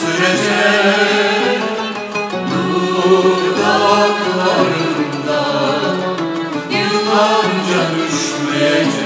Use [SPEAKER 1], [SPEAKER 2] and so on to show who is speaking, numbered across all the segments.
[SPEAKER 1] sürecek Dudaklarımda yıllarca düşmeyecek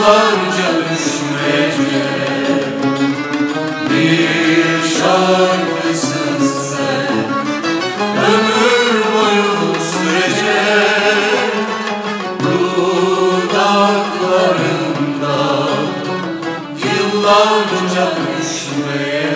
[SPEAKER 1] yıllarca düşmeyecek Bir şarkısın sen Ömür boyu sürecek. Dudaklarında Yıllarca düşmeyecek